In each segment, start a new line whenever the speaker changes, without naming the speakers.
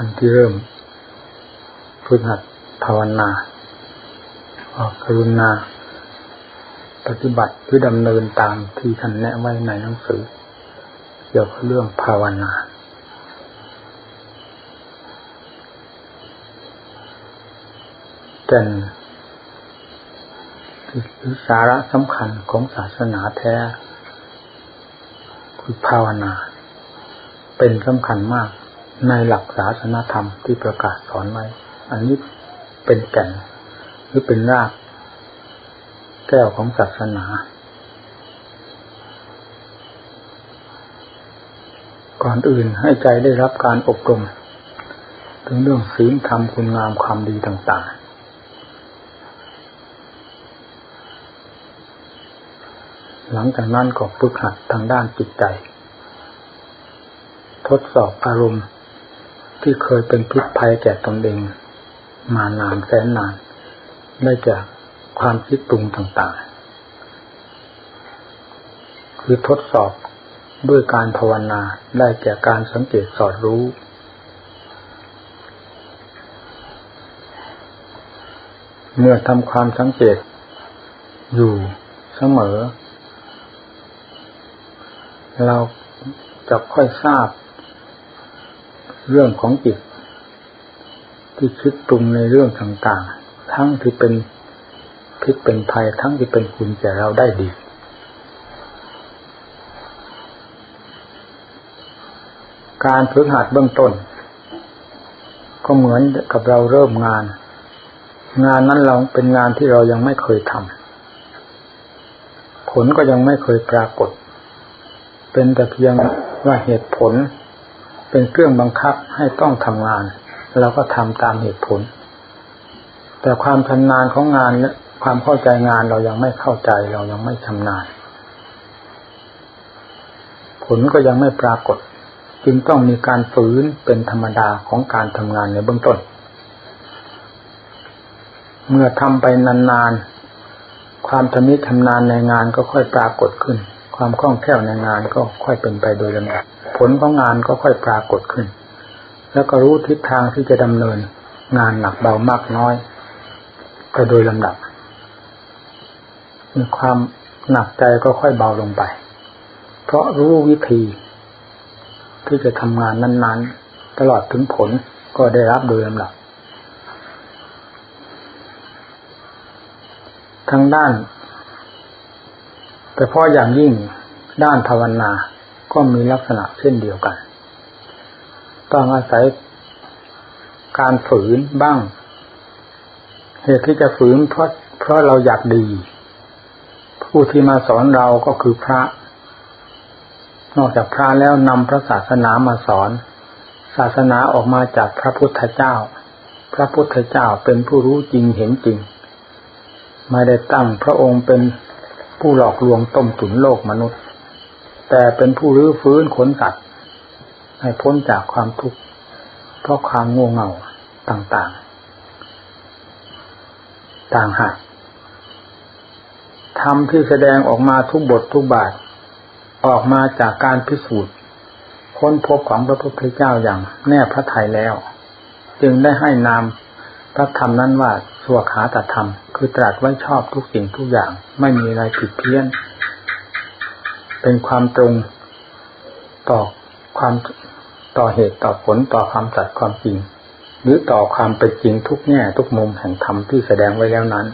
อันที่เริ่มฝึกหัดภาวนาออกกรุณา ปฏิบัติเพื่อดำเนินตามที่ท่านแนะไว้ในหนังสือ เกี่ยวกับเรื่องภาวนาแก่นคือสาระสำคัญของศาสนาแท้ คือภาวนา เป็นสำคัญมาก ในหลักศาสนาธรรมที่ประกาศสอนไว้ อันนี้เป็นแก่นหรือเป็นราก แก้วของศาสนา ก่อนอื่นให้ใจได้รับการอบรม ถึงเรื่องศีลธรรมคุณงามความดีต่าง ๆ หลังจากนั้นก็ฝึกหัดทางด้านจิตใจ ทดสอบอารมณ์ ที่เคยเป็นพิษภัยแก่ตนเอง มานานแสนนาน ได้จากความคิดปรุงต่างๆ คือทดสอบด้วยการภาวนาได้แก่การสังเกตสอดรู้ เมื่อทำความสังเกต อยู่เสมอ เราจะค่อยทราบ เรื่องของจิตที่คิดปรุงในเรื่องต่างๆ ทั้งที่เป็นพิษเป็นภัยทั้งที่เป็นคุณแก่เราได้ดี การฝึกหัดเบื้องต้น ก็เหมือนกับเราเริ่มงาน งานนั้นเราเป็นงานที่เรายังไม่เคยทำผลก็ยังไม่เคยปรากฏ เป็นแต่เพียงว่าเหตุผล เป็นเครื่องบังคับให้ต้องทำงาน เราก็ทำตามเหตุผล แต่ความชำนาญของงานและความเข้าใจงานเรายังไม่เข้าใจ เรายังไม่ชำนาญ ผลก็ยังไม่ปรากฏ จึงต้องมีการฝืนเป็นธรรมดาของการทำงานในเบื้องต้น เมื่อทำไปนานๆ ความชำนิชำนาญในงานก็ค่อยปรากฏขึ้น ความคล่องแคล่วในงานก็ค่อยเป็นไปโดยลำดับผลของงานก็ค่อยปรากฏขึ้น แล้วก็รู้ทิศทางที่จะดำเนิน งานหนักเบามากน้อย ก็โดยลำดับมีความหนักใจก็ค่อยเบาลงไป เพราะรู้วิธีที่จะทำงานนั้นๆ ตลอดถึงผลก็ได้รับโดยลำดับทางด้าน แต่พาะอย่างยิ่งด้านภาวนาก็มีลักษณะเช่นเดียวกัน ต้องอาศัยการฝืนบ้าง เหตุที่จะฝืนเพราะเพราะเราอยากดี ผู้ที่มาสอนเราก็คือพระ นอกจากพระแล้วนำพระศาสนามาสอน ศาสนาออกมาจากพระพุทธเจ้า พระพุทธเจ้าเป็นผู้รู้จริงเห็นจริง ไม่ได้ตั้งพระองค์เป็น ผู้หลอกลวงต้มตุ๋นโลกมนุษย์ แต่เป็นผู้รื้อฟื้นขนสัตว์ให้พ้นจากความทุกข์เพราะความโง่เงาต่างๆ ต่างหากธรรมที่แสดงออกมาทุกบททุกบาท ออกมาจากการพิสูจน์ ค้นพบของพระพุทธเจ้าอย่างแน่พระทัยแล้ว จึงได้ให้นามพระธรรมนั้นว่า สวขาตัดธรรม คือตรัสไว้ชอบทุกสิ่งทุกอย่าง ไม่มีอะไรผิดเพี้ยน เป็นความตรงต่อความต่อเหตุต่อผลต่อความจัดความจริง หรือต่อความเป็นจริงทุกแง่ทุกมุมแห่งธรรมที่แสดงไว้แล้วนั้น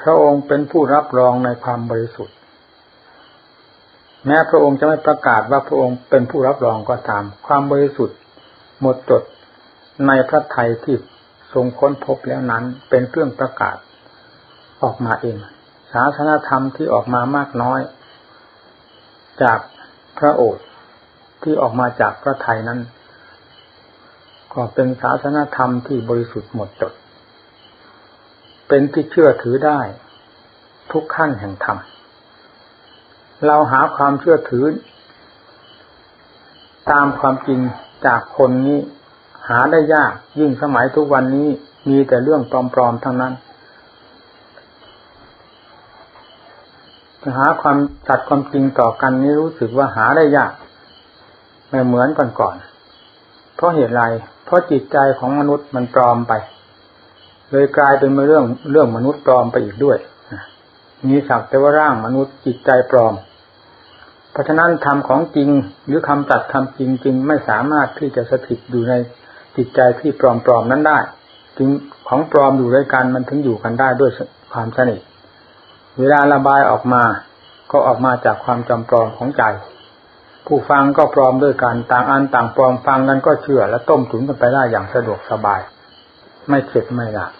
พระองค์เป็นผู้รับรองในความบริสุทธิ์ แม้พระองค์จะไม่ประกาศว่าพระองค์เป็นผู้รับรองก็ตาม ความบริสุทธิ์ หมดจด ในพระไทยที่ทรงค้นพบแล้วนั้น เป็นเครื่องประกาศออกมาเอง ศาสนาธรรมที่ออกมามากน้อย จากพระโอษฐ์ที่ออกมาจากพระไทยนั้น ก็เป็นศาสนาธรรมที่บริสุทธิ์หมดจด เป็นที่เชื่อถือได้ ทุกขั้นแห่งธรรม เราหาความเชื่อถือ ตามความจริงจากคนนี้ หาได้ยากยิ่งสมัยทุกวันนี้มีแต่เรื่องปลอมๆทั้งนั้นจะหาความจัดความจริงต่อกันนี้รู้สึกว่าหาได้ยากไม่เหมือนก่อนก่อนเพราะเหตุไรเพราะจิตใจของมนุษย์มันปลอมไป เลยกลายเป็นเรื่องเรื่องมนุษย์ปลอมไปอีกด้วยมีสักแต่ว่าร่างมนุษย์จิตใจปลอม เพราะฉะนั้นธรรมของจริงหรือคำตัดคำจริงจริงไม่สามารถที่จะสถิตอยู่ใน จิตใจที่ปลอมๆนั้นได้ จึงของปลอมอยู่ด้วยกันมันถึงอยู่กันได้ด้วยความสนิทเวลาระบายออกมา ก็ออกมาจากความจำปลอมของใจ ผู้ฟังก็ปลอมด้วยกันต่างอันต่างปลอมฟังกันก็เชื่อและต้มถุนกันไปได้อย่างสะดวกสบาย ไม่เข็ดไม่หลับ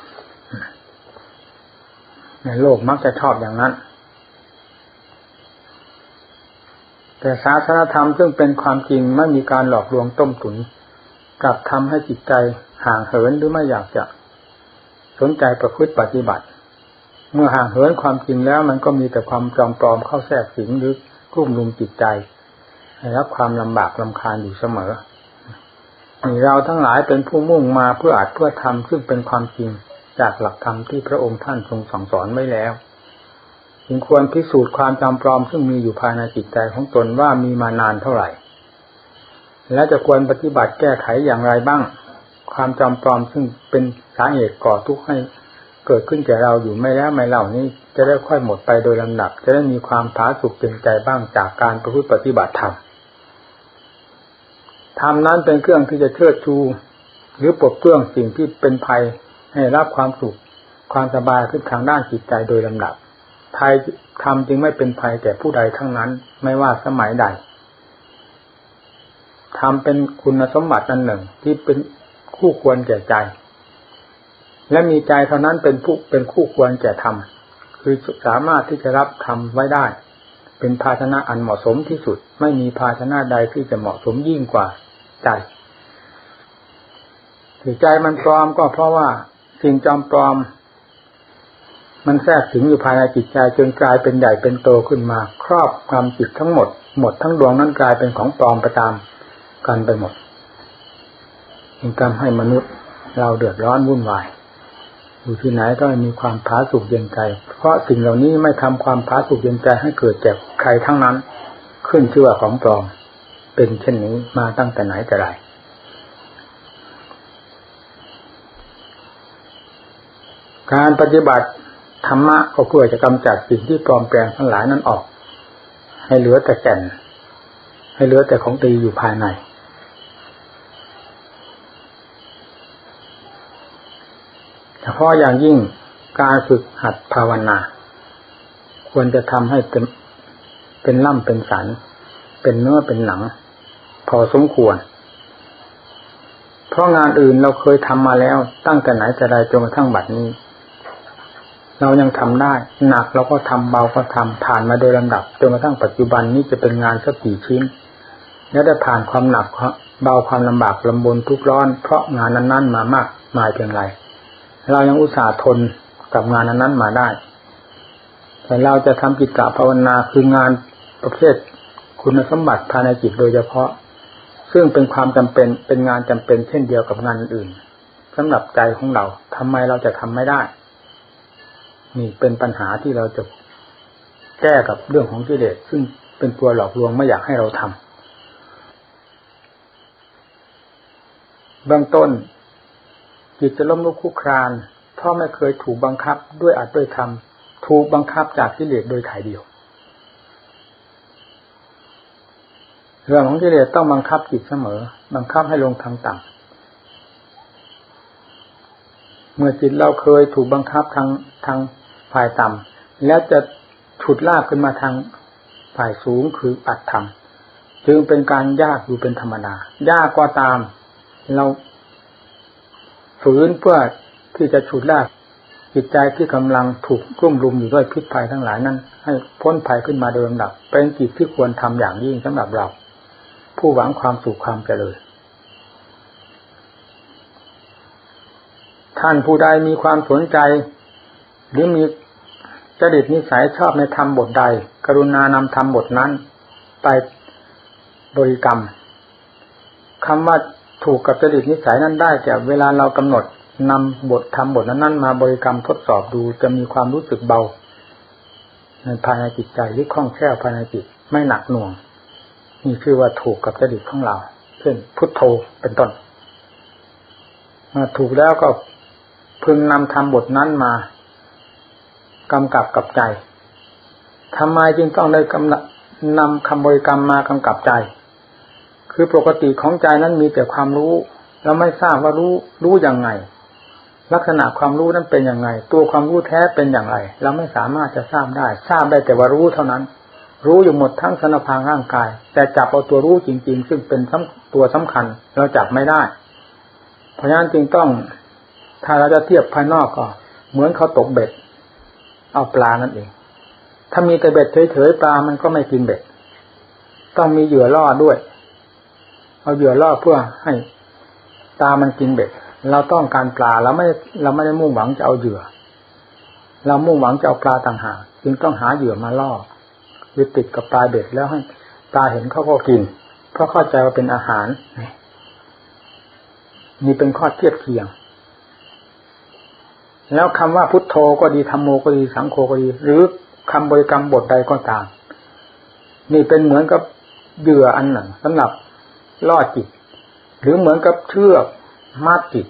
ในโลกมักจะชอบอย่างนั้น แต่ศาสนธรรมซึ่งเป็นความจริงไม่มีการหลอกลวงต้มตุน กลับทำให้จิตใจห่างเหินหรือไม่อยากจะสนใจประพฤติปฏิบัติ เมื่อห่างเหินความจริงแล้วมันก็มีแต่ความจอมปลอมเข้าแทรกสิงหรือรุ่มรุมจิตใจให้รับความลำบากลำคาญอยู่เสมอเราทั้งหลายเป็นผู้มุ่งมาเพื่ออาจเพื่อทำซึ่งเป็นความจริงจากหลักธรรมที่พระองค์ท่านทรงสั่งสอนไว้แล้วจึงควรพิสูจน์ความจำปลอมซึ่งมีอยู่ภายในจิตใจของตนว่ามีมานานเท่าไหร่ และจะควรปฏิบัติแก้ไขอย่างไรบ้าง ความจำปลอมซึ่งเป็นสาเหตุก่อทุกข์ให้เกิดขึ้นแก่เราอยู่ไม่แล้วไม่เล่านี้ จะได้ค่อยหมดไปโดยลำดับ จะได้มีความผาสุกเต็มใจบ้างจากการประพฤติปฏิบัติธรรมธรรมนั้นเป็นเครื่องที่จะเชิดชู หรือปลดเปลื้องสิ่งที่เป็นภัยให้รับความสุข ความสบายขึ้นทางด้านจิตใจโดยลำดับภัยทำจึงไม่เป็นภัยแก่ผู้ใดทั้งนั้น ไม่ว่าสมัยใด ทำเป็นคุณสมบัติอันหนึ่งที่เป็นคู่ควรแก่ใจ และมีใจเท่านั้นเป็นผู้เป็นคู่ควรแก่ธรรมคือสามารถที่จะรับธรรมไว้ได้ เป็นภาชนะอันเหมาะสมที่สุด ไม่มีภาชนะใดที่จะเหมาะสมยิ่งกว่าใจที่ใจมันปลอมก็เพราะว่าสิ่งจอมปลอม มันแทรกถึงอยู่ภายในจิตใจจนกลายเป็นใหญ่เป็นโตขึ้นมา ครอบความจิตทั้งหมด หมดทั้งดวงนั้นกลายเป็นของปลอมไปตาม กันไปหมดจึงทำให้มนุษย์เราเดือดร้อนวุ่นวาย อยู่ที่ไหนก็มีความผาสุกเย็นใจ เพราะสิ่งเหล่านี้ไม่ทำความผาสุกเย็นใจให้เกิดแก่ใครทั้งนั้น ขึ้นชื่อว่าของปลอม เป็นเช่นนี้มาตั้งแต่ไหนแต่ไรการปฏิบัติธรรมะก็เพื่อจะกำจัดสิ่งที่ปลอมแปลงทั้งหลายนั้นออก ให้เหลือแต่แก่น ให้เหลือแต่ของดีอยู่ภายใน เฉพาะอย่างยิ่งการฝึกหัดภาวนา ควรจะทำให้เป็นเป็นล่ำเป็นสัน เป็นเนื้อเป็นหนัง พอสมควร เพราะงานอื่นเราเคยทำมาแล้วตั้งแต่ไหนแต่ใดจนกระทั่งบัดนี้ เรายังทำได้ หนักเราก็ทำเบาก็ทำผ่านมาโดยลำดับจนกระทั่งปัจจุบันนี้จะเป็นงานสักกี่ชิ้น และได้ผ่านความหนักเบาความลำบากลำบนทุกร้อน เพราะงานนั้นๆมามากมายเพียงไร เรายังอุตส่าห์ทนกับงานนั้นๆมาได้ แต่เราจะทำกิจกะภาวนาคืองานประเภทคุณสมบัติภายในจิตโดยเฉพาะ ซึ่งเป็นความจำเป็นเป็นงานจำเป็นเช่นเดียวกับงานอื่นสำหรับใจของเราทำไมเราจะทำไม่ได้ นี่เป็นปัญหาที่เราจะแก้กับเรื่องของกิเลสซึ่งเป็นตัวหลอกลวงไม่อยากให้เราทำเบื้องต้น จิตจะล้มลุกคุกคราน เพราะไม่เคยถูกบังคับด้วยอัดด้วยธรรมถูกบังคับจากกิเลสโดยถ่ายเดียวเรื่องของกิเลสต้องบังคับจิตเสมอ บังคับให้ลงทางต่ำเมื่อจิตเราเคยถูกบังคับทางทางฝ่ายต่ำแล้วจะฉุดลากขึ้นมาทางฝ่ายสูงคืออัดธรรม จึงเป็นการยากอยู่เป็นธรรมดายากกว่าตาม เรา ฝืนเพื่อที่จะฉุดลากจิตใจที่กำลังถูกกลุ่มรุมอยู่ด้วยพิษภัยทั้งหลายนั้น ให้พ้นภัยขึ้นมาโดยลำดับ เป็นกิจที่ควรทำอย่างยิ่งสำหรับเรา ผู้หวังความสุขความเจริญท่านผู้ใดมีความสนใจ หรือมีจริตนิสัยชอบในธรรมบทใด กรุณานำธรรมบทนั้น ไปบริกรรมคำว่า ถูกกับจริตนิสัยนั้นได้แต่เวลาเรากำหนดนำบทธรรมบทนั้นมาบริกรรมทดสอบดูจะมีความรู้สึกเบาในภายในจิตใจหรือคล่องแคล่วภายในจิตไม่หนักหน่วงนี่คือว่าถูกกับจริตของเรา เช่นพุทโธเป็นต้นมาถูกแล้วก็พึงนำธรรมบทนั้นมากำกับกับใจทำไมจึงต้องได้กำนำคำบริกรรมมากำกับใจ คือปกติของใจนั้นมีแต่ความรู้ เราไม่ทราบว่ารู้รู้อย่างไง ลักษณะความรู้นั้นเป็นอย่างไง ตัวความรู้แท้เป็นอย่างไร เราไม่สามารถจะทราบได้ ทราบได้แต่ว่ารู้เท่านั้น รู้อยู่หมดทั้งสนพางร่างกาย แต่จับเอาตัวรู้จริง ๆ ซึ่งเป็นตัวสำคัญ เราจับไม่ได้ เพราะฉะนั้นจึงต้องถ้าเราจะเทียบภายนอกก็ เหมือนเขาตกเบ็ด เอาปลานั่นเอง ถ้ามีแต่เบ็ดเฉยๆปลามันก็ไม่กินเบ็ด ต้องมีเหยื่อล่อด้วย เอาเหยื่อล่อเพื่อให้ตามันกินเบ็ด เราต้องการปลาเราไม่เราไม่ได้มุ่งหวังจะเอาเหยื่อ เรามุ่งหวังจะเอาปลาต่างหากจึงต้องหาเหยื่อมาล่อยึดติดกับปลาเบ็ดแล้วให้ปลาเห็นเขาก็กิน เพราะเข้าใจว่าเป็นอาหารนี่เป็นข้อเทียบเคียง แล้วคำว่าพุทโธก็ดีธรรมโมก็ดีสังโฆก็ดี หรือคำบริกรรมบทใดก็ตาม นี่เป็นเหมือนกับเหยื่ออันหนึ่งสำหรับ ล่อจิต หรือเหมือนกับเชือกมัดจิต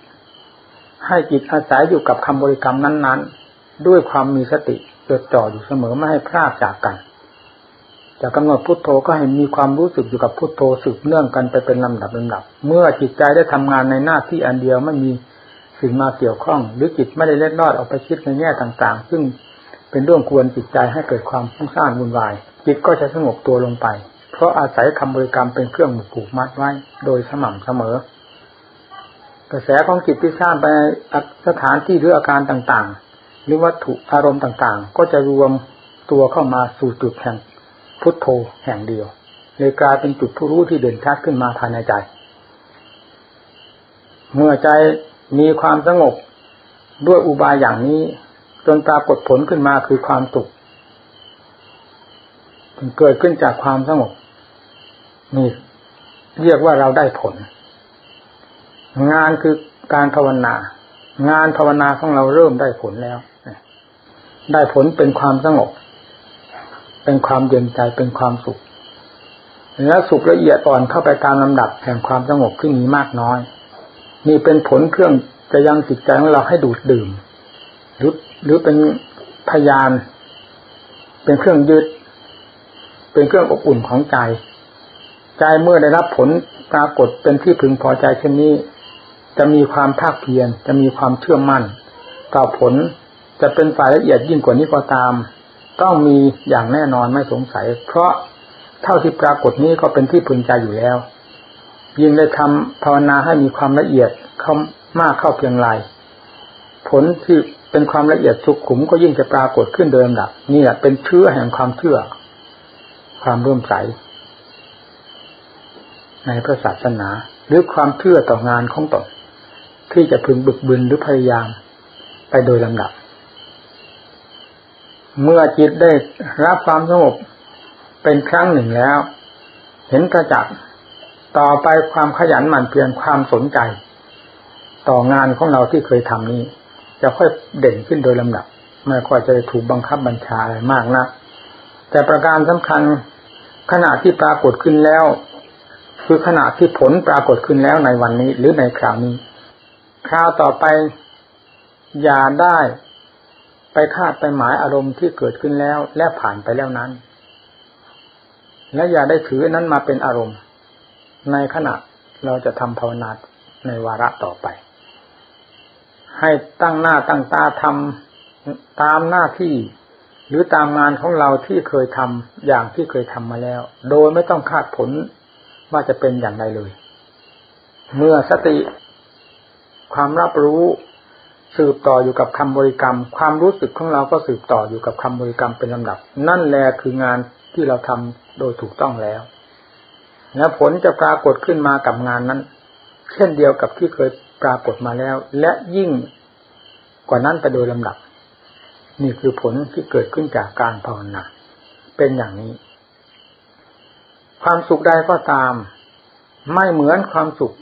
ให้จิตอาศัยอยู่กับคำบริกรรมนั้นๆ ด้วยความมีสติจดจ่ออยู่เสมอไม่ให้พลาดจากกันจะกำหนดพุทโธก็ให้มีความรู้สึกอยู่กับพุทโธสืบเนื่องกันไปเป็นลำดับลำดับ เมื่อจิตใจได้ทำงานในหน้าที่อันเดียวไม่มีสิ่งมาเกี่ยวข้อง หรือจิตไม่ได้เล็ดลอดออกไปคิดในแง่ต่าง ๆ ซึ่งเป็นเรื่องควรจิตใจให้เกิดความฟุ้งซ่านวุ่นวาย จิตก็จะสงบตัวลงไป เพราะอาศัยคำบริกรรมเป็นเครื่องผูกมัดไว้ โดยสม่ำเสมอ กระแสของจิตที่สร้างไปสถานที่หรืออาการต่างๆ หรือวัตถุอารมณ์ต่างๆ ก็จะรวมตัวเข้ามาสู่จุดแห่งพุทโธแห่งเดียวเลยกลายเป็นจุดผู้รู้ที่เด่นชัดขึ้นมาภายในใจ เมื่อใจมีความสงบด้วยอุบายอย่างนี้ จนปรากฏผลขึ้นมาคือความสุขเกิดขึ้นจากความสงบ นี่เรียกว่าเราได้ผล งานคือการภาวนา งานภาวนาของเราเริ่มได้ผลแล้ว ได้ผลเป็นความสงบ เป็นความเย็นใจเป็นความสุข แล้วสุขละเอียดอ่อนเข้าไปตามลำดับแห่งความสงบที่มีมากน้อย นี่เป็นผลเครื่องจะยังจิตใจของเราให้ดูดดื่ม หรือหรือเป็นพยาน เป็นเครื่องยึด เป็นเครื่องอบอุ่นของใจ ใจเมื่อได้รับผลปรากฏเป็นที่พึงพอใจเช่นนี้ จะมีความภาคเพียรจะมีความเชื่อมั่น ต่อผลจะเป็นฝ่ายละเอียดยิ่งกว่านี้ก็ตาม ต้องมีอย่างแน่นอนไม่สงสัย เพราะเท่าที่ปรากฏนี้ก็เป็นที่พึงใจอยู่แล้ว ยิ่งได้ทำภาวนาให้มีความละเอียดเข้ามากเข้าเพียงไรผลที่เป็นความละเอียดสุขุมก็ยิ่งจะปรากฏขึ้นเดิมดับนี่แหละเป็นเชื้อแห่งความเชื่อ ความเริ่มใส ในพระศาสนา หรือความเชื่อต่องานของตนที่จะพึงบึกบึนหรือพยายามไปโดยลำดับ เมื่อจิตได้รับความสงบเป็นครั้งหนึ่งแล้ว เห็นกระจักต่อไปความขยันหมั่นเพียรความสนใจ ต่องานของเราที่เคยทำนี้ จะค่อยเด่นขึ้นโดยลำดับไม่ค่อยจะถูกบังคับบัญชาอะไรมากนะแต่ประการสำคัญขณะที่ปรากฏขึ้นแล้ว คือขณะที่ผลปรากฏขึ้นแล้วในวันนี้ หรือในคราวนี้ คราวต่อไปอย่าได้ไปคาดไปหมายอารมณ์ที่เกิดขึ้นแล้วและผ่านไปแล้วนั้น และอย่าได้ถือนั้นมาเป็นอารมณ์ ในขณะเราจะทำภาวนาในวาระต่อไป ให้ตั้งหน้าตั้งตาทำตามหน้าที่ หรือตามงานของเราที่เคยทำอย่างที่เคยทำมาแล้ว โดยไม่ต้องคาดผล ว่าจะเป็นอย่างไรเลย เมื่อสติ ความรับรู้สืบต่ออยู่กับคำบริกรรม ความรู้สึกของเราก็สืบต่ออยู่กับคำบริกรรมเป็นลำดับ นั่นแหละคืองานที่เราทำโดยถูกต้องแล้ว และผลจะปรากฏขึ้นมากับงานนั้น เช่นเดียวกับที่เคยปรากฏมาแล้ว และยิ่งกว่านั้นไปโดยลำดับ นี่คือผลที่เกิดขึ้นจากการภาวนาเป็นอย่างนี้ ความสุขใดก็ตาม ไม่เหมือนความสุข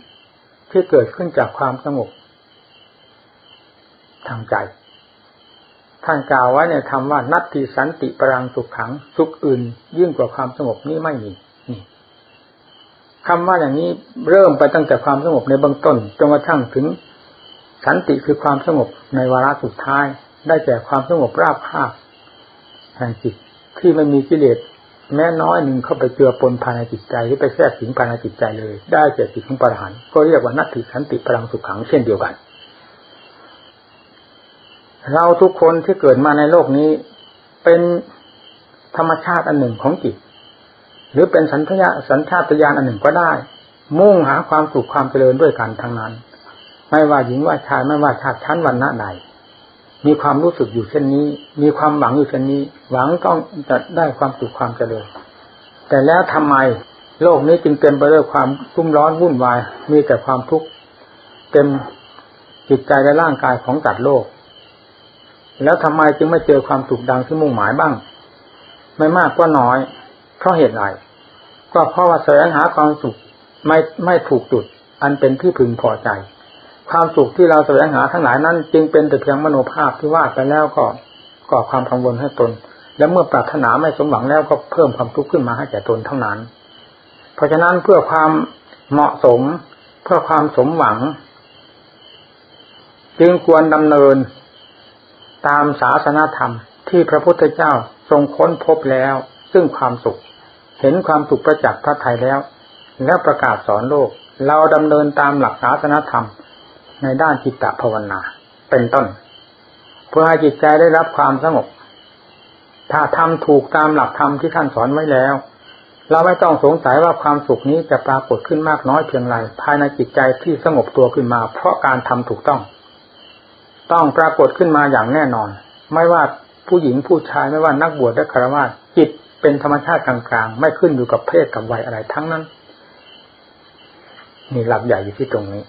ที่เกิดขึ้นจากความสงบทางใจ ท่านกล่าวไว้ในธรรมว่านัตติสันติปรังสุขขังสุขอื่น ยิ่งกว่าความสงบนี้ไม่มีนี่คำว่าอย่างนี้เริ่มไปตั้งแต่ความสงบในเบื้องต้นจนกระทั่งถึงสันติคือความสงบในวาระสุดท้าย ได้แก่ความสงบราบคาบแห่งจิตที่ไม่มีกิเลส แม้น้อยหนึ่งเข้าไปเจือปนภายในจิตใจหรือไปแทรกสิงภายในจิตใจเลย ได้แก่จิตของปรหันก็เรียกว่านัตติสันติพลังสุขขังเช่นเดียวกัน เราทุกคนที่เกิดมาในโลกนี้ เป็นธรรมชาติอันหนึ่งของจิต หรือเป็นสัญชาสัญชาตญาณอันหนึ่งก็ได้ มุ่งหาความสุขความเจริญด้วยกันทั้งนั้น ไม่ว่าหญิงว่าชายไม่ว่าชาติชั้นวันณะใด มีความรู้สึกอยู่เช่นนี้ มีความหวังอยู่เช่นนี้ หวังต้องจะได้ความสุขความเจริญ แต่แล้วทำไมโลกนี้จึงเต็มไปด้วยความรุ่มร้อนวุ่นวาย มีแต่ความทุกข์เต็มจิตใจและร่างกายของจัดโลก แล้วทำไมจึงไม่เจอความสุขดังที่มุ่งหมายบ้าง ไม่มากก็น้อย เพราะเหตุไรก็เพราะว่าแสวงหาความสุขไม่ไม่ถูกจุด อันเป็นที่พึงพอใจ ความสุขที่เราแสวงหาทั้งหลายนั้น จึงเป็นแต่เพียงมโนภาพที่ว่าไปแล้วก็ก่อความกังวลให้ตน และเมื่อปรารถนาไม่สมหวังแล้วก็เพิ่มความทุกข์ขึ้นมาให้แก่ตนเท่านั้น เพราะฉะนั้นเพื่อความเหมาะสม เพื่อความสมหวัง จึงควรดำเนินตามศาสนาธรรมที่พระพุทธเจ้าทรงค้นพบแล้ว ซึ่งความสุข เห็นความสุขประจักษ์พระไทยแล้ว แล้วประกาศสอนโลก เราดำเนินตามหลักศาสนาธรรม ในด้านจิตตภาวนา เป็นต้น เพื่อให้จิตใจได้รับความสงบ ถ้าทำถูกตามหลักธรรมที่ท่านสอนไว้แล้ว เราไม่ต้องสงสัยว่าความสุขนี้จะปรากฏขึ้นมากน้อยเพียงไรภายในจิตใจที่สงบตัวขึ้นมา เพราะการทำถูกต้อง ต้องปรากฏขึ้นมาอย่างแน่นอน ไม่ว่าผู้หญิงผู้ชายไม่ว่านักบวชและคารวะจิตเป็นธรรมชาติกลางๆ ไม่ขึ้นอยู่กับเพศกับวัยอะไรทั้งนั้นนี่หลักใหญ่อยู่ที่ตรงนี้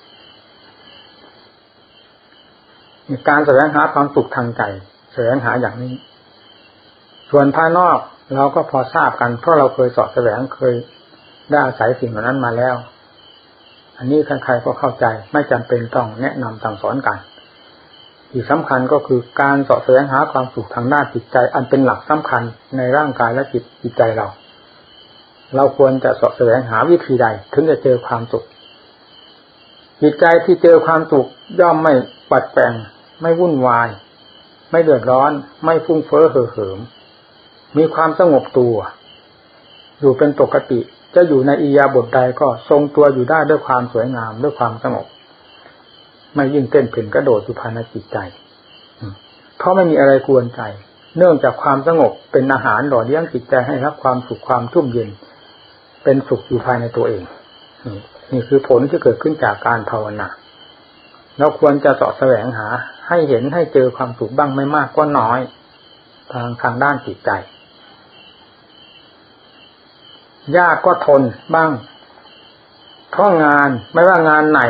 การแสวงหาความสุขทางใจแสวงหาอย่างนี้ ส่วนภายนอกเราก็พอทราบกันเพราะเราเคยสอบแสวงเคยได้อาศัยสิ่งเหล่านั้นมาแล้ว อันนี้ใครๆก็เข้าใจไม่จำเป็นต้องแนะนำสั่งสอนกันที่สำคัญก็คือการสอบแสวงหาความสุขทางด้านจิตใจ อันเป็นหลักสำคัญในร่างกายและจิตจิตใจเรา เราควรจะสอบแสวงหาวิธีใด ถึงจะเจอความสุขจิตใจที่เจอความสุขย่อมไม่ปัดแปลง ไม่วุ่นวาย ไม่เดือดร้อน ไม่ฟุ้งเฟ้อเห่อเหิม มีความสงบตัว อยู่เป็นปกติ จะอยู่ในอียาบทใดก็ทรงตัวอยู่ได้ด้วยความสวยงามด้วยความสงบ ไม่ยิ่งเต้นเพ่นกระโดดอยู่ภายในจิตใจ เพราะไม่มีอะไรกวนใจ เนื่องจากความสงบเป็นอาหารหล่อเลี้ยงจิตใจให้รับความสุขความชุ่มเย็น เป็นสุขอยู่ภายในตัวเองนี่คือผลที่เกิดขึ้นจากการภาวนาเราควรจะสอบแสวงหา ให้เห็นให้เจอความสุขบ้างไม่มากก็น้อย ทางทางด้านจิตใจ ยากก็ทนบ้างเพราะงานไม่ว่างานไหน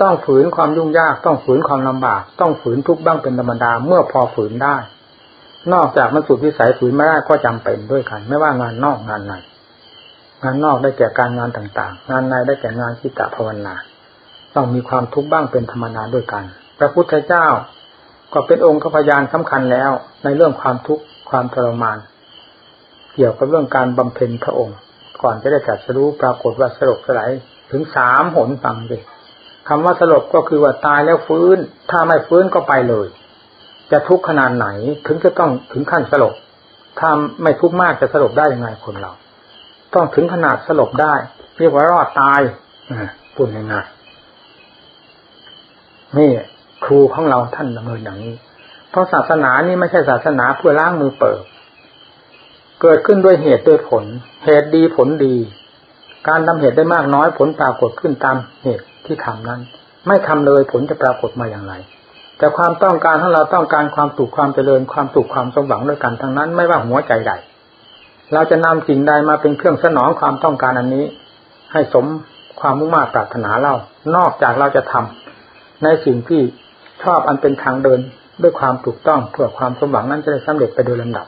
ต้องฝืนความยุ่งยากต้องฝืนความลำบาก ต้องฝืนทุกบ้างเป็นธรรมดาเมื่อพอฝืนได้ นอกจากมันสุดวิสัยฝืนไม่ได้ก็จำเป็นด้วยกัน ไม่ว่างานนอกงานในงานนอกได้แก่การงานต่างๆ งานในได้แก่งานกิจภาวนา ต้องมีความทุกข์บ้างเป็นธรรมดาด้วยกัน พระพุทธเจ้า ก็เป็นองค์พยานสำคัญแล้ว ในเรื่องความทุกข์ความทรมาน เกี่ยวกับเรื่องการบำเพ็ญพระองค์ ก่อนจะได้ตรัสรู้ปรากฏว่าสลบสลายถึงสามหนฟังดิคำว่าสลบก็คือว่าตายแล้วฟื้น ถ้าไม่ฟื้นก็ไปเลย จะทุกข์ขนาดไหนถึงจะต้องถึงขั้นสลบถ้าไม่ทุกข์มากจะสลบได้ยังไงคนเรา ต้องถึงขนาดสลบได้ เรียกว่ารอดตายพูดง่ายนี่ ครูของเราท่านดำเนินอย่างนี้ เพราะศาสนานี้ไม่ใช่ศาสนาเพื่อล้างมือเปิด เกิดขึ้นด้วยเหตุด้วยผล เหตุดีผลดี การทำเหตุได้มากน้อยผลปรากฏขึ้นตามเหตุที่ทำนั้น ไม่ทำเลยผลจะปรากฏมาอย่างไร แต่ความต้องการของเราต้องการความสุขความเจริญความสุขความสมหวังด้วยกันทั้งนั้น ไม่ว่าหัวใจใดเราจะนำสิ่งใดมาเป็นเครื่องสนองความต้องการอันนี้ ให้สมความมุ่งมั่นปรารถนาเรา นอกจากเราจะทำในสิ่งที่ ชอบอันเป็นทางเดินด้วยความถูกต้องเพื่อความสมหวังนั้นจะได้สำเร็จไปโดยลำดับ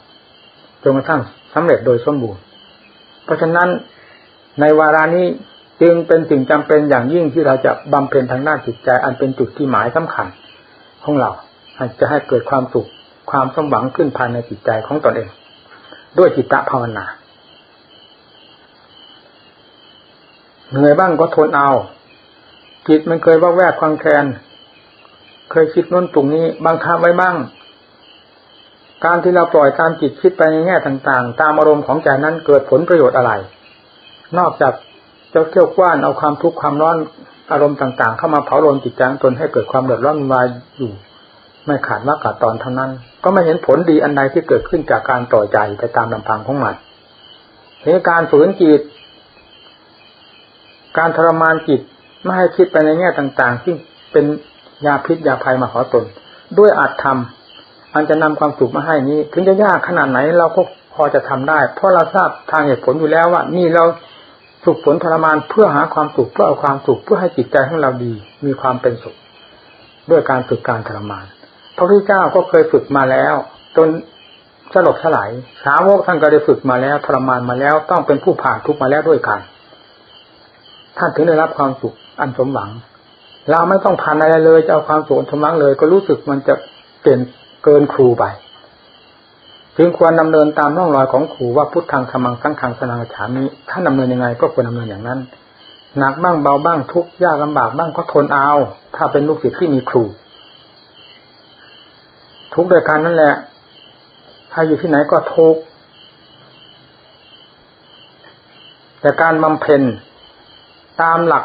จนกระทั่งสำเร็จโดยสมบูรณ์ เพราะฉะนั้นในวารานี้จึงเป็นสิ่งจำเป็นอย่างยิ่งที่เราจะบำเพ็ญทางด้านจิตใจอันเป็นจุดที่หมายสำคัญของเราจะให้เกิดความสุขความสมหวังขึ้นภายในจิตใจของตนเอง ด้วยจิตตภาวนาเหนื่อยบ้างก็ทนเอา จิตมันเคยว่าแวกควังแคน เคยคิดน้นตรงนี้บังคับไว้บ้าง การที่เราปล่อยตามจิตคิดไปในแง่ต่างๆ ตามอารมณ์ของใจนั้นเกิดผลประโยชน์อะไร นอกจากจะเที่ยวกว้านเอาความทุกข์ความร้อนอารมณ์ต่างๆ เข้ามาเผาลนจิตใจตนให้เกิดความเดือดร้อนวายอยู่ ไม่ขาดว่าขาดตอนเท่านั้น ก็ไม่เห็นผลดีอันใดที่เกิดขึ้นจากการต่อใจไปตามลำพังของมันเหตุการฝืนจิต การทรมานจิตไม่ให้คิดไปในแง่ต่างๆที่เป็น ยาพิษยาภัยมาขอตน ด้วยอาจทำอันจะนำความสุขมาให้นี้ ถึงจะยากขนาดไหนเราก็พอจะทำได้ เพราะเราทราบทางเหตุผลอยู่แล้วว่า นี่เราฝึกฝนทรมานเพื่อหาความสุขเพื่อเอาความสุขเพื่อให้จิตใจของเราดี มีความเป็นสุข ด้วยการฝึกการทรมาน พระพุทธเจ้าก็เคยฝึกมาแล้ว จนสลบสลายสาวกท่านก็ได้ฝึกมาแล้วทรมานมาแล้วต้องเป็นผู้ผ่านทุกมาแล้วด้วยกันท่านถึงได้รับความสุขอันสมหวัง เราไม่ต้องผ่านอะไรเลย จะเอาความสุขสมหวังเลย ก็รู้สึกมันจะเกินเกินครูไปจึงควรดำเนินตามร่องรอยของครูว่าพุทธังธรรมังสังขังสนังฉามิท่านดาเนินยังไง ก็ควรดำเนินอย่างนั้นหนักบ้างเบาบ้างทุกยากลำบากบ้างก็ทนเอา ถ้าเป็นลูกศิษย์ที่มีครู ทุกโดยการนั่นแหละถ้าอยู่ที่ไหนก็ทุกแต่การบำเพ็ญตามหลัก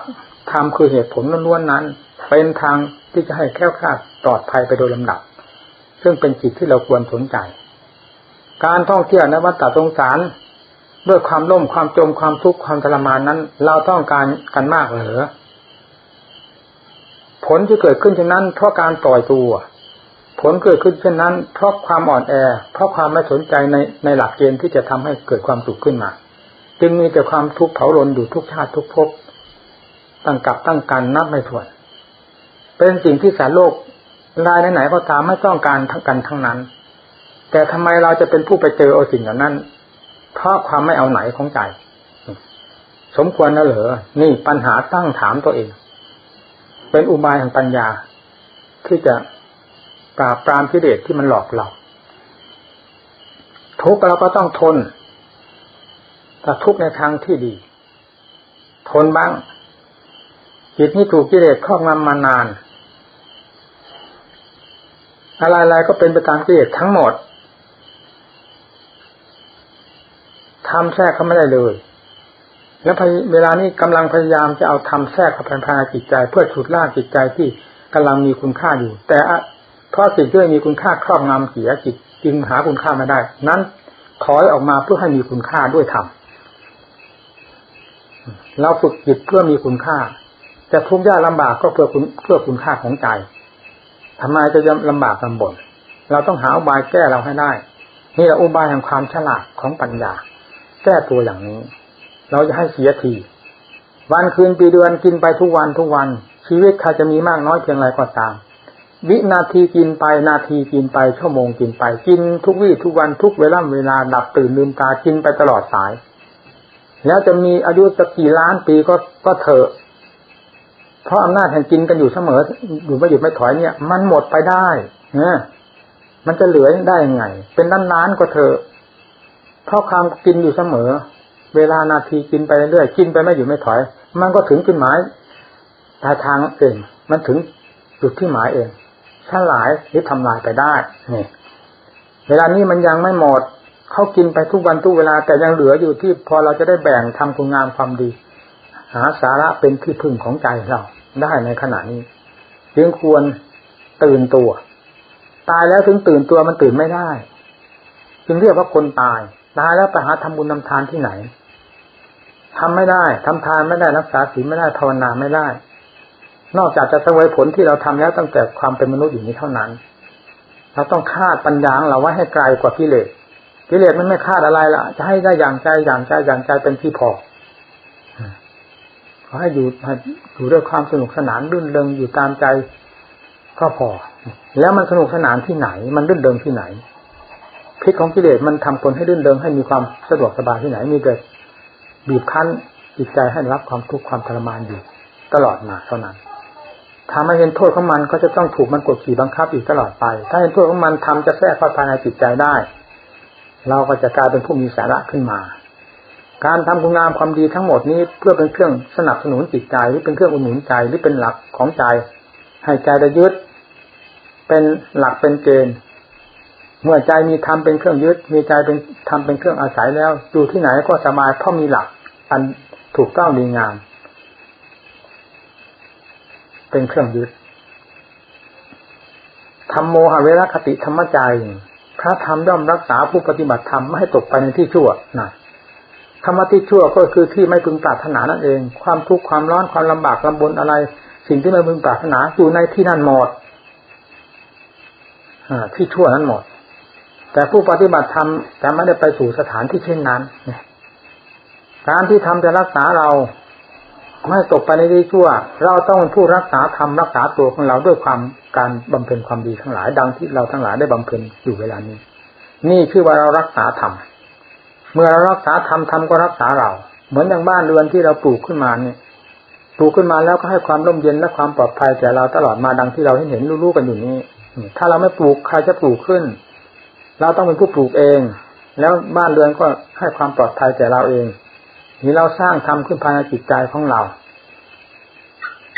ธรรมคือเหตุผลล้วนๆนั้น เป็นทางที่จะให้แค้วคลาดปลอดภัยไปโดยลำดับ ซึ่งเป็นจิตที่เราควรสนใจ การท่องเที่ยวในวัฏฏะสงสารด้วยความล่มความจมความทุกข์ความทรมานนั้น เราต้องการกันมากเหรอผลที่เกิดขึ้นเช่นนั้น เพราะการปล่อยตัว ผลเกิดขึ้นเช่นนั้น เพราะความอ่อนแอ เพราะความไม่สนใจในในหลักเกณฑ์ที่จะทำให้เกิดความสุขขึ้นมา จึงมีแต่ความทุกข์เผารนอยู่ทุกชาติทุกภพ ตั้งกับตั้งกันนับไม่ถ้วน เป็นสิ่งที่สารโลกรายไหนๆก็ตามไม่ต้องการทั้งกันทั้งนั้น แต่ทำไมเราจะเป็นผู้ไปเจอเอาสิ่งเหล่านั้น เพราะความไม่เอาไหนของใจ สมควรนะเหรอนี่ปัญหาตั้งถามตัวเอง เป็นอุบายแห่งปัญญา ที่จะปราบปรามกิเลสที่มันหลอกเราทุกข์เราก็ต้องทนแต่ทุกข์ในทางที่ดี ทนบ้าง จิตนี้ถูกกิเลสครอบงำมานาน อะไรๆก็เป็นไปตามกิเลสทั้งหมดทำแทรกเขาไม่ได้เลย แล้วเวลานี้กำลังพยายามจะเอาทำแทรกเข้าไปภายในจิตใจ เพื่อฉุดล่าจิตใจที่กำลังมีคุณค่าอยู่ แต่เพราะสิ่งที่มีคุณค่าครอบงำเสียจิตจึงหาคุณค่าไม่ได้ นั้นถอยออกมาเพื่อให้มีคุณค่าด้วยธรรมเราฝึกจิตเพื่อมีคุณค่า จะทุกข์ยากลำบากก็เพื่อคุณเพื่อคุณค่าของใจทำไมจะลำบากลำบนเราต้องหาอุบายแก้เราให้ได้ นี่แหละอุบายแห่งความฉลาดของปัญญา แก้ตัวอย่างนี้ เราจะให้เสียที วันคืนปีเดือนกินไปทุกวันทุกวัน ชีวิตใครจะมีมากน้อยเพียงไรก็ตาม วินาทีกินไปนาทีกินไปชั่วโมงกินไป กินทุกวี่ทุกวันทุกเวลาเวลาดับตื่นลืมตากินไปตลอดสาย แล้วจะมีอายุสักกี่ล้านปีก็ก็เถอะ เพราะอำนาจแห่งกินกันอยู่เสมออยู่ไม่หยุดไม่ถอยเนี่ย มันหมดไปได้เนี่ยมันจะเหลือได้ยังไง เป็นล้านล้านก็เถอะเพราะความกินอยู่เสมอ เวลานาทีกินไปเรื่อยกินไปไม่อยู่ไม่ถอย มันก็ถึงจุดหมายปลายทางเอง มันถึงจุดที่หมายเองฉลายหรือทำลายไปได้นี่เวลานี้มันยังไม่หมดเขากินไปทุกวันทุกเวลาแต่ยังเหลืออยู่ที่พอเราจะได้แบ่งทำคุณงามความดี หาสาระเป็นที่พึ่งของใจเราได้ในขณะนี้ จึงควรตื่นตัว ตายแล้วถึงตื่นตัวมันตื่นไม่ได้ จึงเรียกว่าคนตายตายแล้วไปหาทำบุญทาทานที่ไหนทำไม่ได้ทำทานไม่ได้รักษาศีลไม่ได้ภาวนาไม่ได้ นอกจากจะสวยผลที่เราทำแล้วตั้งแต่ความเป็นมนุษย์อยู่นี้เท่านั้น เราต้องคาดปัญญาเราไว้ให้ไกลกว่ากิเลสกิเลสมันไม่คาดอะไรล่ะจะให้ได้อย่างใจอย่างใจอย่างใจเป็นที่พอ อให้อยู่อยู่ด้วยความสนุกสนานรื่นเริงอยู่ตามใจก็พอ แล้วมันสนุกสนานที่ไหน มันรื่นเริงที่ไหนพิษของกิเลสมันทำคนให้ดื้นเดิงให้มีความสะดวกสบายที่ไหน มีแต่บีบคั้นจิตใจให้รับความทุกข์ความทรมานอยู่ ตลอดมาเท่านั้นถ้าไม่เห็นโทษของมันก็จะต้องถูกมันกดขี่บังคับอีกตลอดไป ถ้าเห็นโทษของมันทำจะแทรกเข้าภายในจิตใจได้ เราก็จะกลายเป็นผู้มีสาระขึ้นมา การทำคุณงามความดีทั้งหมดนี้เพื่อเป็นเครื่องสนับสนุนจิตใจหรือเป็นเครื่องอุดหนุนใจหรือเป็นหลักของใจให้ใจได้ยึดเป็นหลักเป็นเกณฑ์เมื่อใจมีธรรมเป็นเครื่องยึด มีใจเป็นธรรมเป็นเครื่องอาศัยแล้ว อยู่ที่ไหนก็สบายเพราะมีหลัก อันถูกต้องดีงาม เป็นเครื่องยึดธรรมโมหะเวรคติธรรมใจพระธรรมย่อมรักษาผู้ปฏิบัติธรรมไม่ให้ตกไปในที่ชั่วนะ ธรรมะที่ชั่วก็คือที่ไม่พึงปรารถนานั่นเอง ความทุกข์ความร้อนความลำบากลำบนอะไร สิ่งที่ไม่พึงปรารถนาอยู่ในที่นั่นหมดที่ชั่วนั้นหมด แต่ผู้ปฏิบัติธรรมจะไม่ได้ไปสู่สถานที่เช่นนั้นการที่ทำจะรักษาเราไม่ตกไปในที่ชั่ว เราต้องเป็นผู้รักษาธรรมรักษาตัวของเราด้วยความการบำเพ็ญความดีทั้งหลาย ดังที่เราทั้งหลายได้บำเพ็ญอยู่เวลานี้ นี่คือว่าเรารักษาธรรม เมื่อเรารักษาธรรมธรรมก็รักษาเรา เหมือนอย่างบ้านเรือนที่เราปลูกขึ้นมาเนี่ยปลูกขึ้นมาแล้วก็ให้ความร่มเย็นและความปลอดภัยแก่เราตลอดมาดังที่เราเห็นรู้ๆกันอยู่นี้ ถ้าเราไม่ปลูกใครจะปลูกขึ้น เราต้องเป็นผู้ปลูกเอง แล้วบ้านเรือนก็ให้ความปลอดภัยแก่เราเอง นี่เราสร้างทำขึ้นภายในจิตใจของเรา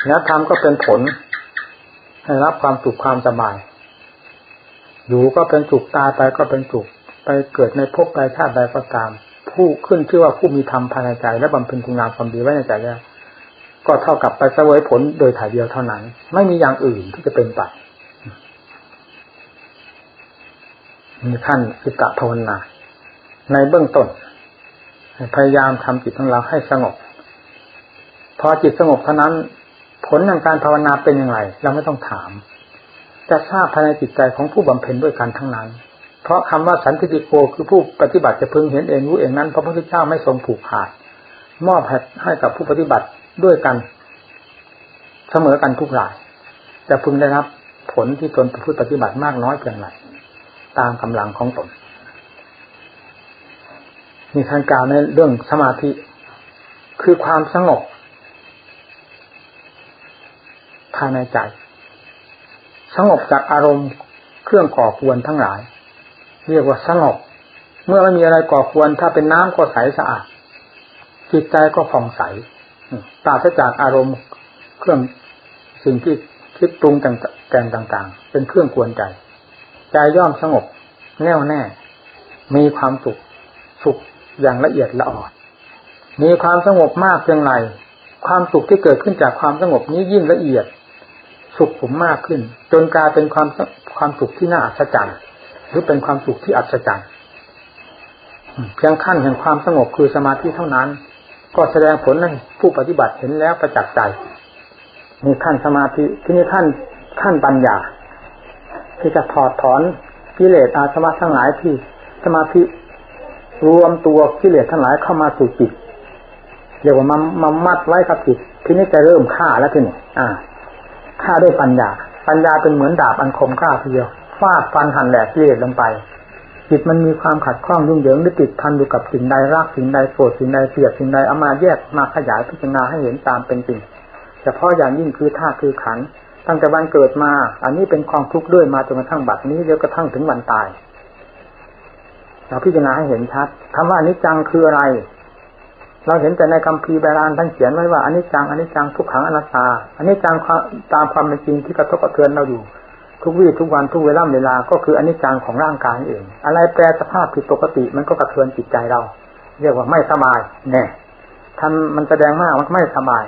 แล้วทำก็เป็นผล ให้รับความสุขความสบาย อยู่ก็เป็นสุขตายไปก็เป็นสุข ไปเกิดในภพใดชาติใดก็ตาม ผู้ขึ้นชื่อว่าผู้มีธรรมภายในใจ และบำเพ็ญคุณงามความดีไว้ในใจแล้วก็เท่ากับไปเสวยผลโดยถ่ายเดียวเท่านั้น ไม่มีอย่างอื่นที่จะเป็นปมีขั้นอิตะภาวนาในเบื้องต้น พยายามทำจิตของเราให้สงบ พอจิตสงบเท่านั้น ผลของการภาวนาเป็นอย่างไร เราไม่ต้องถาม จะทราบภายในจิตใจของผู้บำเพ็ญด้วยกันทั้งนั้น เพราะคำว่าสันติโกคือผู้ปฏิบัติจะพึงเห็นเองรู้เองนั้นพระพุทธเจ้าไม่ทรงผูกขาด มอบให้กับผู้ปฏิบัติด้วยกัน เสมอกันทุกราย จะพึงได้รับผลที่ตนผู้ปฏิบัติมากน้อยเพียงไรตามกำลังของตนมีทางกล่าวในเรื่องสมาธิ คือความสงบภายในใจ สงบจากอารมณ์เครื่องก่อควรทั้งหลาย เรียกว่าสงบเมื่อไม่มีอะไรก่อควร ถ้าเป็นน้ำก็ใสสะอาดจิตใจก็ผ่องใสปราศจากอารมณ์เครื่องสิ่งที่คิดปรุงแต่งต่างๆ เป็นเครื่องกวนใจ ใจย่อมสงบ แน่วแน่ มีความสุขสุขอย่างละเอียดละออดมีความสงบมากเพียงไรความสุขที่เกิดขึ้นจากความสงบนี้ยิ่งละเอียด สุขผมมากขึ้น จนกลายเป็นความความสุขที่น่าอัศจรรย์ หรือเป็นความสุขที่อัศจรรย์เพียงขั้นแห่งความสงบคือสมาธิเท่านั้น ก็แสดงผลให้ผู้ปฏิบัติเห็นแล้วประจักษ์ใจมีขั้นสมาธิที่นี่ขั้นขั้นปัญญา ที่จะถอดถอนกิเลสอาสวะทั้งหลายที่สมาธิรวมตัวกิเลสทั้งหลายเข้ามาสู่จิตเรียกว่ามามามัดไว้กับจิตทีนี้จะเริ่มฆ่าแล้วทีนี้อ่าฆ่าด้วยปัญญา ปัญญาเป็นเหมือนดาบอันคมกล้าทีเดียว ฟาดฟันหั่นแหลกกิเลสลงไป จิตมันมีความขัดข้องยุ่งเหยิงหรือติดพันอยู่กับสิ่งใดรักสิ่งใดโกรธสิ่งใดเกลียดสิ่งใดเอามาแยกมาขยายพิจารณาให้เห็นตามเป็นจริงเฉพาะอย่างยิ่งคือธาตุคือขันตั้งแต่วันเกิดมา อันนี้เป็นความทุกข์ด้วยมาจนกระทั่งบัดนี้แล้วกระทั่งถึงวันตายเราพิจารณาให้เห็นชัดคำว่าอนิจจังคืออะไร เราเห็นแต่ในคำพีบาลานท่านเขียนไว้ว่าอนิจจังอนิจจังทุกขังอนัตตาอนิจจังตามความเป็นจริงที่กระทบกระเทือนเราอยู่ ทุกวี่ทุกวันทุกเวลาเวลา ก็คืออนิจจังของร่างกายเอง อะไรแปรสภาพผิดปกติมันก็กระเทือนจิตใจเรา เรียกว่าไม่สบายแน่ทำมันแสดงมากมันไม่สบาย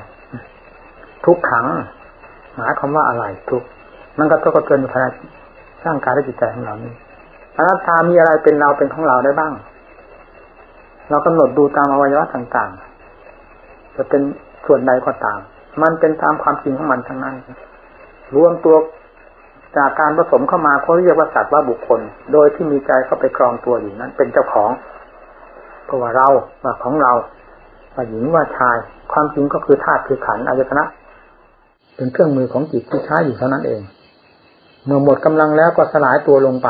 ทุกขังหมายความว่าอะไรทุกมันกระทบกระเทือนภายในร่างกายและจิตใจของเรานี่อนัตตามีอะไรเป็นเราเป็นของเราได้บ้าง เรากำหนดดูตามอวัยวะต่างๆ จะเป็นส่วนใดก็ตาม มันเป็นตามความจริงของมันทั้งนั้นรวมตัว จากการผสมเข้ามาเขาเรียกว่าสัตว์ว่าบุคคล โดยที่มีใจเข้าไปครองตัวอยู่นั้น เป็นเจ้าของเพราะว่าเราว่าของเราว่าหญิงว่าชาย ความจริงก็คือธาตุคือขันอายตนะ เป็นเครื่องมือของจิตที่ใช้อยู่เท่านั้นเองเมื่อหมดกำลังแล้วก็สลายตัวลงไป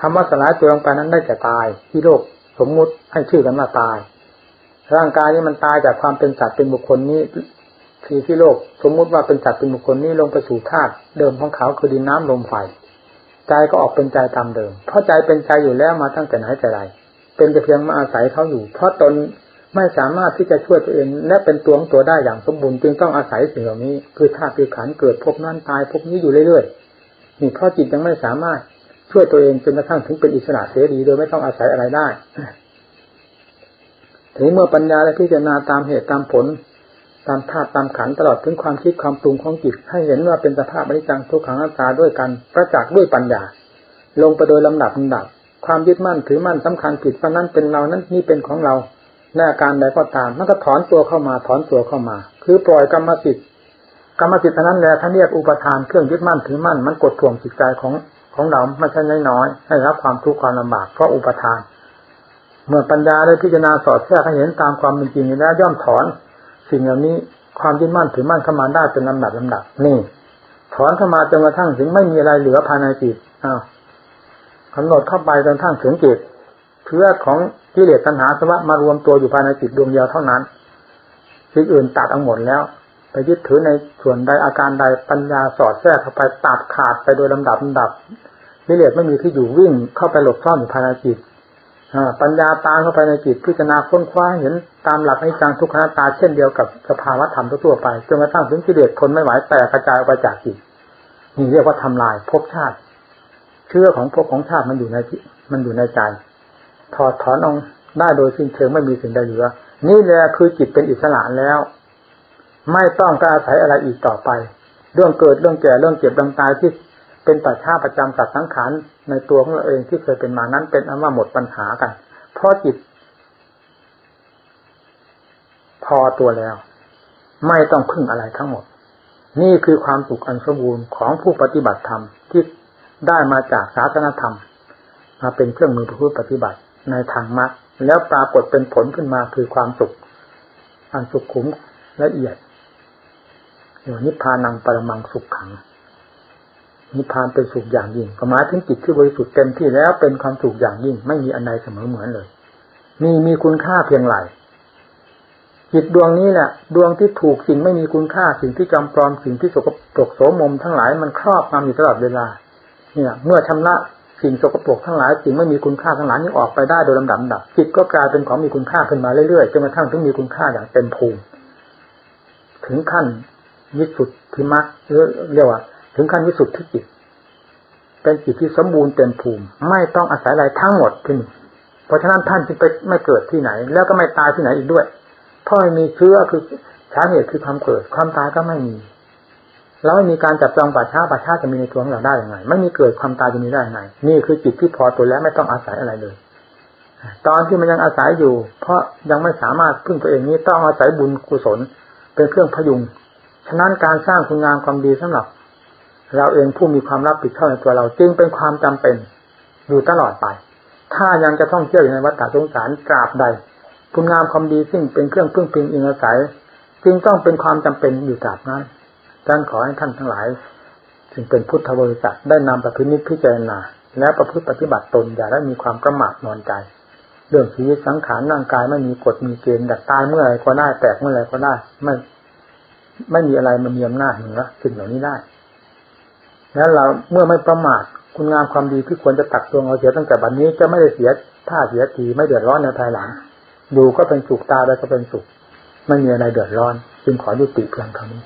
คำว่าสลายตัวลงไปนั้นได้แต่ตาย ที่โลกสมมุติให้ชื่อกันว่าตาย ร่างกายนี้มันตายจากความเป็นสัตว์เป็นบุคคลนี้ ที่ที่โลก สมมุติว่าเป็นสัตเป็นบุคคลนี้ลงไปสู่ธาตุเดิมของเขาคือดินน้ำลมไฟใจก็ออกเป็นใจตามเดิม เพราะใจเป็นใจอยู่แล้วมาตั้งแต่ไหนแต่ไรเป็นแต่เพียงมาอาศัยเขาอยู่ เพราะตนไม่สามารถที่จะช่วยตัวเองและเป็นตัวของตัวได้อย่างสมบูรณ์จึงต้องอาศัยสิ่งเหล่านี้ คือธาตุคือขันเกิดพบนั้นตายพบนี้อยู่เรื่อยๆนี่เพราะจิตยังไม่สามารถช่วยตัวเองจนกระทั่งถึงเป็นอิสระเสรีโดยไม่ต้องอาศัยอะไรได้ถึงเมื่อปัญญาและพิจารณาตามเหตุตามผล ตามธาตุตามขันตลอดถึงความคิดความปรุงของจิต ให้เห็นว่าเป็นสภาพอนิจจังทุกขังอัตตาด้วยกันประจักษ์ด้วยปัญญา ลงไปโดยลำดับลำดับ ความยึดมั่นถือมั่นสำคัญผิดว่านั้นเป็นเรานั้นนี่เป็นของเราหน้าการใดก็ตามมันก็ถอนตัวเข้ามาถอนตัวเข้ามา คือปล่อยกรรมสิทธิ์กรรมสิทธิ์นั้นแหละท่านเรียกอุปทานเครื่องยึดมั่นถือมั่นมันกดท่วงจิตใจของของเราไม่ใช่น้อยให้รับความทุกข์ความลำบากเพราะอุปทาน เมื่อปัญญาได้พิจารณาสอดแทรกให้เห็นตามความเป็นจริงแล้วย่อมถอน สิ่งเหล่านี้ความยึดมั่นถือมั่นเข้ามาได้เป็นลำดับลำดับนี่ถอนเข้ามาจนกระทั่งถึงไม่มีอะไรเหลือภายในจิตอ้าวกำหนดเข้าไปจนกระทั้งถึงจิตเพื่อของกิเลสตัณหาสวะมารวมตัวอยู่ภายในจิตดวงเดียวเท่านั้นสิ่งอื่นตัดเอาหมดแล้ว ไปยึดถือในส่วนใดอาการใดปัญญาสอดแทรกเข้าไปตัดขาดไปโดยลำดับลำดับกิเลสไม่มีที่อยู่วิ่งเข้าไปหลบซ่อนอยู่ภายในจิต ปัญญาตามเข้าไปในจิตพิจารณาค้นคว้าเห็นตามหลักในจังทุกขณตาเช่นเดียวกับสภาวะธรรมทั่วไปจนกระทั่งถึงกิเลสทนไม่ไหวแตกกระจายออกไปจากจิตนี่เรียกว่าทำลายภพชาติ เชื่อของภพของชาติมันอยู่ในมันอยู่ในใจถอดถอนออกได้โดยสิ้นเชิงไม่มีสิ่งใดเหลือ นี่แหละคือจิตเป็นอิสระแล้ว ไม่ต้องการอาศัยอะไรอีกต่อไป เรื่องเกิดเรื่องแก่เรื่องเจ็บเรื่องตายที่ เป็นปัจฉาประจำตัดสังขารในตัวของเราเองที่เคยเป็นมานั้นเป็นอันว่าหมดปัญหากัน เพราะจิต พอตัวแล้ว ไม่ต้องพึ่งอะไรทั้งหมด นี่คือความสุขอันสมบูรณ์ของผู้ปฏิบัติธรรมที่ได้มาจากศาสนธรรม มาเป็นเครื่องมือผู้ปฏิบัติในทางมรรคแล้วปรากฏเป็นผลขึ้นมาคือความสุข อันสุขขุมละเอียดอยู่นิพพานังปรมังสุขขัง นิพพานเป็นสุขอย่างยิ่งหมายถึงจิตที่บริสุทธิ์เต็มที่แล้วเป็นความสุขอย่างยิ่ง ไม่มีอันใดเสมอเหมือนเลยมีมีคุณค่าเพียงไรจิตดวงนี้แหละดวงที่ถูกสิ่งไม่มีคุณค่าสิ่งที่จำปลอมสิ่งที่สกปรกโสมมทั้งหลายมันครอบงำอยู่ตลอดเวลา เนี่ย เมื่อชำระสิ่งสกปรกทั้งหลายสิ่งไม่มีคุณค่าทั้งหลายนี้ออกไปได้โดยลำดับดับจิตก็กลายเป็นของมีคุณค่าขึ้นมาเรื่อยๆจนกระทั่งถึงมีคุณค่าอย่างเต็มภูมิถึงขั้นวิสุทธิมรรคเรียกว่า ถึงขั้นวิสุทธิจิต เป็นจิตที่สมบูรณ์เต็มภูมิ ไม่ต้องอาศัยอะไรทั้งหมดที่นี่เพราะฉะนั้นท่านจึงไปไม่เกิดที่ไหน แล้วก็ไม่ตายที่ไหนอีกด้วย เพราะมีเชื้อคือสาเหตุคือความเกิด ความตายก็ไม่มีเราไม่มีการจับจองป่าช้าป่าช้าจะมีในตัวของเราได้ยังไง ไม่มีเกิดความตายจะมีได้ยังไง นี่คือจิตที่พอตัวแล้วไม่ต้องอาศัยอะไรเลย ตอนที่มันยังอาศัยอยู่ เพราะยังไม่สามารถพึ่งตัวเองนี้ต้องอาศัยบุญกุศลเป็นเครื่องพยุง ฉะนั้นการสร้างคุณงามความดีสำหรับ เราเองผู้มีความรับผิดชอบในตัวเรา จึงเป็นความจำเป็นอยู่ตลอดไป ถ้ายังจะท่องเที่ยวอยู่ในวัฏฏะสงสารกราบใดคุณงามความดีซึ่งเป็นเครื่องพึ่งพิงอิงอาศัยจึงต้องเป็นความจำเป็นอยู่ตราบนั้นดังขอให้ท่านทั้งหลายจึงเป็นพุทธบริษัทได้นำประพฤติพิจารณา และประพฤติปฏิบัติตนอย่าได้มีความประมาทนอนใจ เรื่องชีวิตสังขารร่างกายไม่มีกฎมีเกณฑ์ดัดตายเมื่อไรก็ได้แตกเมื่อไรก็ได้ไม่ ไม่มีอะไรมันมีอำนาจเหนือสิ่งเหล่านี้ได้ แล้วเราเมื่อไม่ประมาทคุณงามความดีที่ควรจะตักตวงเอาเสียตั้งแต่บัดนนี้จะไม่ได้เสียท่าเสียทีไม่เดือดร้อนในภายหลังดูก็เป็นสุขตาได้ก็เป็นสุข ไม่มีอะไรเดือดร้อน จึงขอยุติเพียงเท่านี้